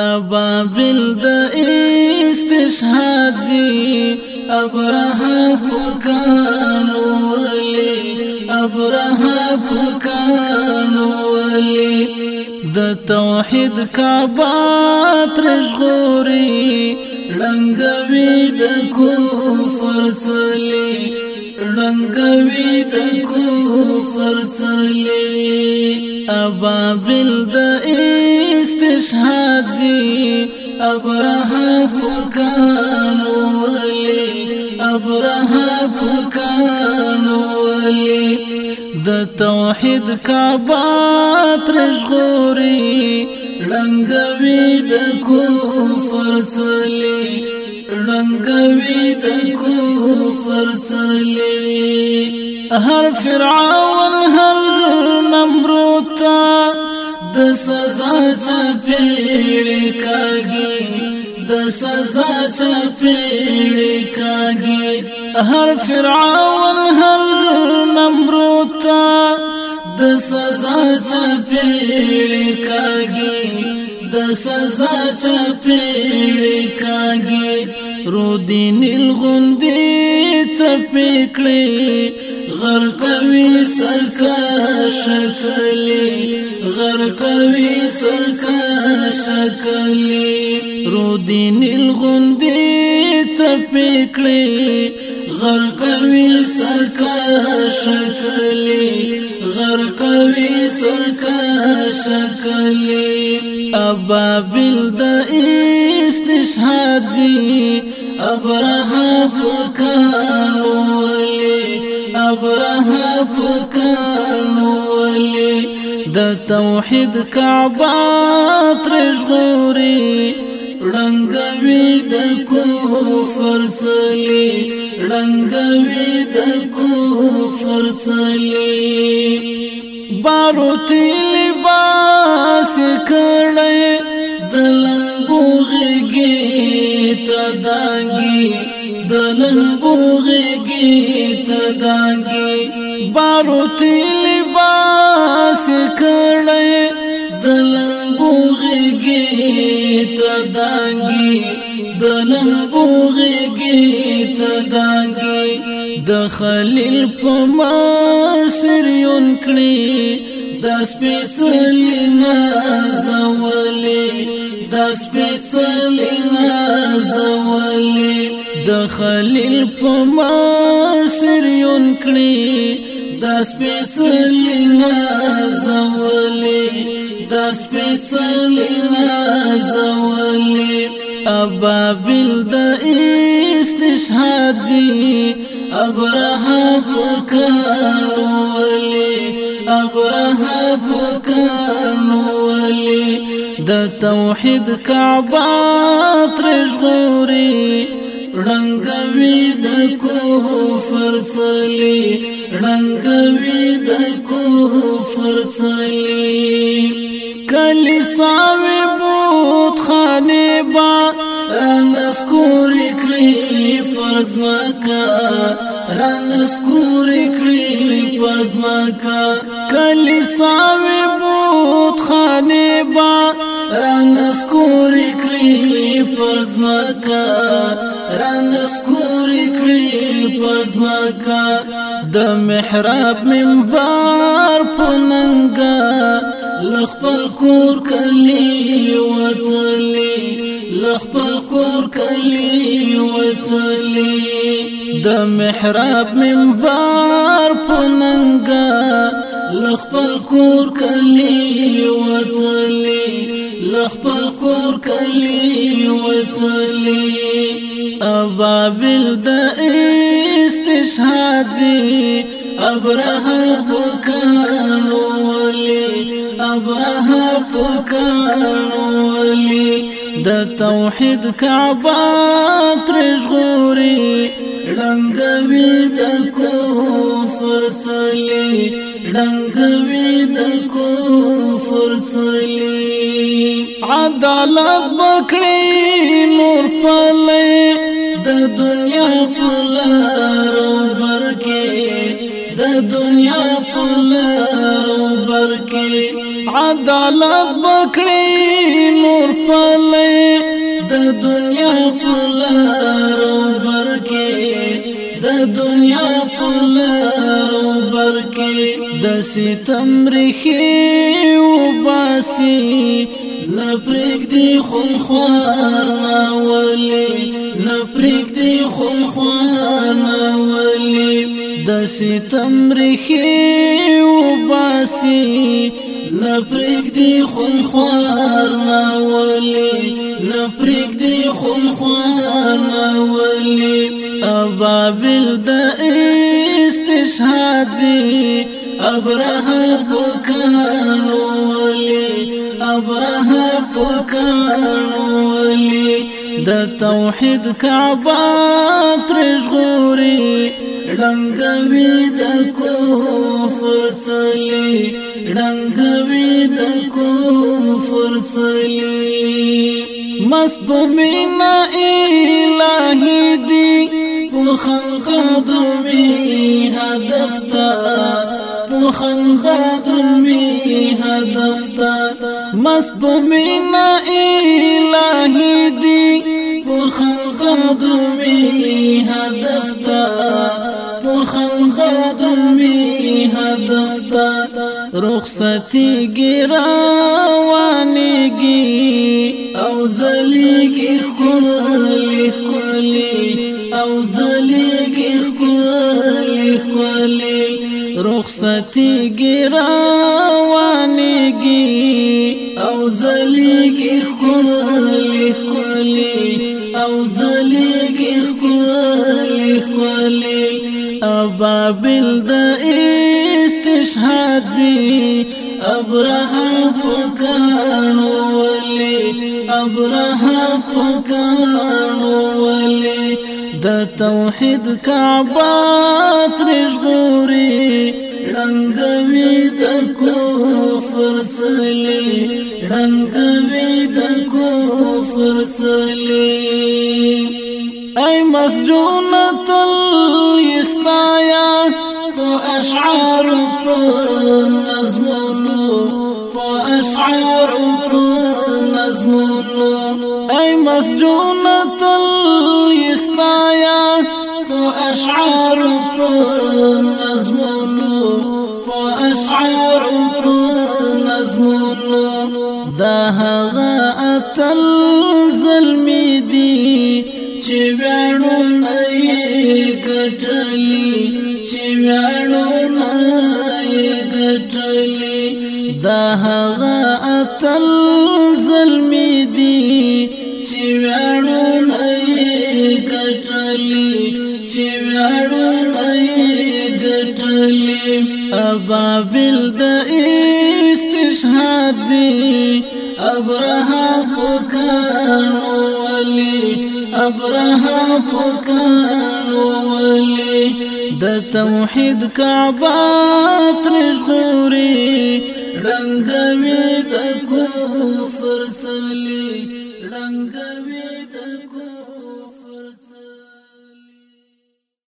ابابل د استشهاد زی ابرها فکانو ولی ابرها فکانو ولی د توحید کعبه ترشغوري رنگوي د کوفر سلی رنگوي د کفر څلي ابابل د استشهاد زی ابره فکانو ولي ابره فکانو ولي د توحید کعبه ترشغوري رنگوي د کفر څلي رنگوي د کفر کفر سلی هر فرعون هر نمرود د سزا چپیړی کاږي د سزا چپیړی کاږي هر فرعون هر نمرود د سزا چپیړی کاږي د سزا چپیړی کاږي رودین الغندی چپی کلی غرقوی سرکاش کلی غرقوی سرکاش کلی رودین الغندی چپی کلی غرقوی سرکش کلی غرقوي سرکش کلی ابابل د استشهاد زی ابرها پکاولی ابرها پکاولی د توحید کعبه ترژغوري رنگوي د کفر څلی رنگوي د کفر څلی بارو تیل باس کړي د لمبوږي تدانګي د لمبوږي تدانګي بارو تیل باس کړي د لمبوږي تدانګي د لمبو غيږي تدانګي د خلیل په ماسر یون کړی د سپېڅلې نازولې د سپېڅلې نازولې د خلیل په ماسر یون کړی د سپېڅلې نازولې دا سپیڅلی نازولی ابابل د استشهاد زی ابرها پکانو ولی ابرها پکانو ولی د توحید کعبه ترژغوري رنگوي د کوفر صلی رنگوي د کوفر صلی غلی ساوی بود خانی با رن سکوری کلی پرزمکا رن سکوری کلی پرزمکا کلی ساوی بود خانی با رن سکوری کلی پرزمکا رن سکوری کلی پرزمکا د محراب منبر پننګا لخپل کور کلی وتلی لخپل کور کلی وتلی د محراب منبر پوننګا لخپل کور کلی وتلی لخپل کور کلی وتلی ابابل د استشهادي ابراهیم وکړ ولي تباه پکړولې د توحید کعبه ترش غوري رنگوي د کفر سلی رنگوي د کفر سلی عدالت بکړې نور پلې د دنیا پلې برباد بکړي نور پلې د دنیا پلار برکې د دنیا پلار برکې د ستم رخي وباسي نپریک دی خون خوار ناولی نپریک دی خون خوار ناولی دسی تمرخی و باسی نپریک دی خون خوار ناولی نپریک دی خون خوار ناولی ابابل د استشهادی ابراه پکانو ولی ابراه پکانو ولی د توحید کعبه ترش غوري وی د کفر سلی رنگ وی د کفر سلی مست بمینا الہی دی پخن خدمی هدف تا پخن خدمی هدف تا مست بمینا الہی دی رخصتي هدف تا او زلیږي خولي خولي او زلیږي خولي خولي رخصتی ګرا وانیږي او زلیږي خولي خولي او زلیگی خکولی خکولی او بابل دا استشهاد زی ابرها پکانو ولی ابرها پکانو ولی د توحید کعبه ترژغوري رنگوي د کفر سلی رنگوي پر چلی ای مسجون تل استایا پو اشعار پو نظمونو پو اشعار پو نظمونو ای مسجون تل استایا پو اشعار پو نظمونو پو اشعار پو نظمونو دا هغه اتل چې وړو نه ګټلې چې وړو نه ګټلې دا هغه اتل ظلمي دي چې وړو نه ګټلې چې وړو نه ګټلې ابابل د استشهاد ابراهام وکړ ولي ابراهام پکانو ولی د توحید کعبه ترژغوري رنگوي د کفر سلی رنگوي